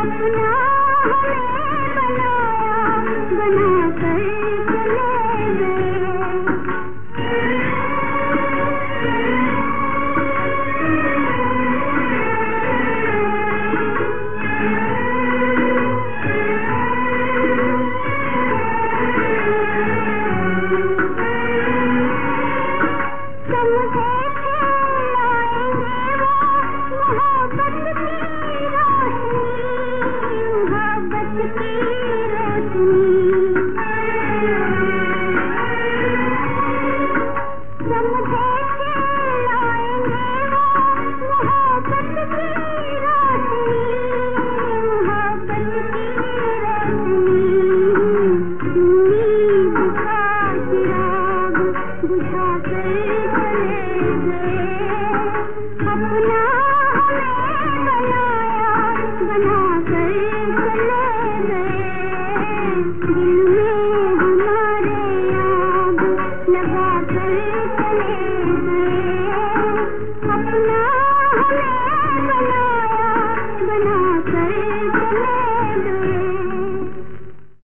अपना हमें बनाया बना कर बनाया बना कर।